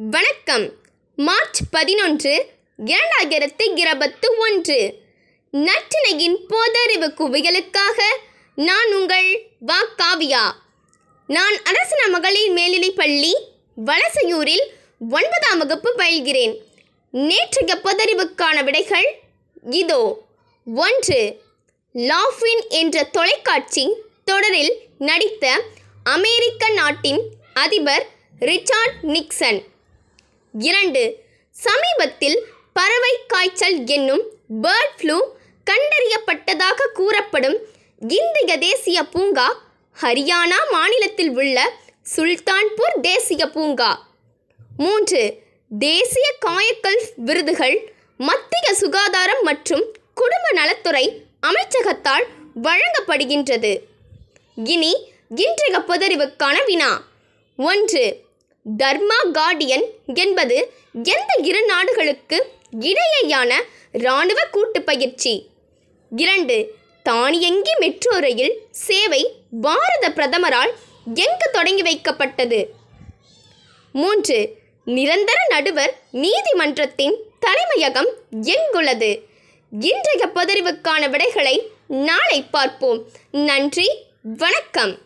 வணக்கம். மார்ச் பதினொன்று இரண்டாயிரத்து இருபத்து ஒன்று. நற்றினையின் போதறிவு குவிகளுக்காக நான் உங்கள் வா காவியா நான் அரசன மகளிர் மேல்நிலைப் பள்ளி வலசையூரில் ஒன்பதாம் வகுப்பு பயில்கிறேன். நேற்றைய பொதறிவுக்கான விடைகள் இதோ. ஒன்று லாஃபின் என்ற தொலைக்காட்சி தொடரில் நடித்த அமெரிக்க நாட்டின் அதிபர் ரிச்சார்ட் நிக்சன். இரண்டு சமீபத்தில் பறவை காய்ச்சல் என்னும் பேர்ட் ஃப்ளூ கண்டறியப்பட்டதாக கூறப்படும் இந்திய தேசிய பூங்கா ஹரியானா மாநிலத்தில் உள்ள சுல்தான்பூர் தேசிய பூங்கா. மூன்று தேசிய காயக்கல் விருதுகள் மத்திய சுகாதாரம் மற்றும் குடும்ப நலத்துறை அமைச்சகத்தால் வழங்கப்படுகின்றது. இனி இன்றைய புதறிவுக்கான வினா. ஒன்று தர்மா கார்டியன் என்பது எந்த இரு நாடுகளுக்கு இடையேயான இராணுவ கூட்டு பயிற்சி? இரண்டு தானியங்கி மெட்ரோ ரயில் சேவை பாரத பிரதமரால் எங்கு தொடங்கி வைக்கப்பட்டது? மூன்று நிரந்தர நடுவர் நீதிமன்றத்தின் தலைமையகம் எங்குள்ளது? இன்றைய பதிவுக்கான விடைகளை நாளை பார்ப்போம். நன்றி வணக்கம்.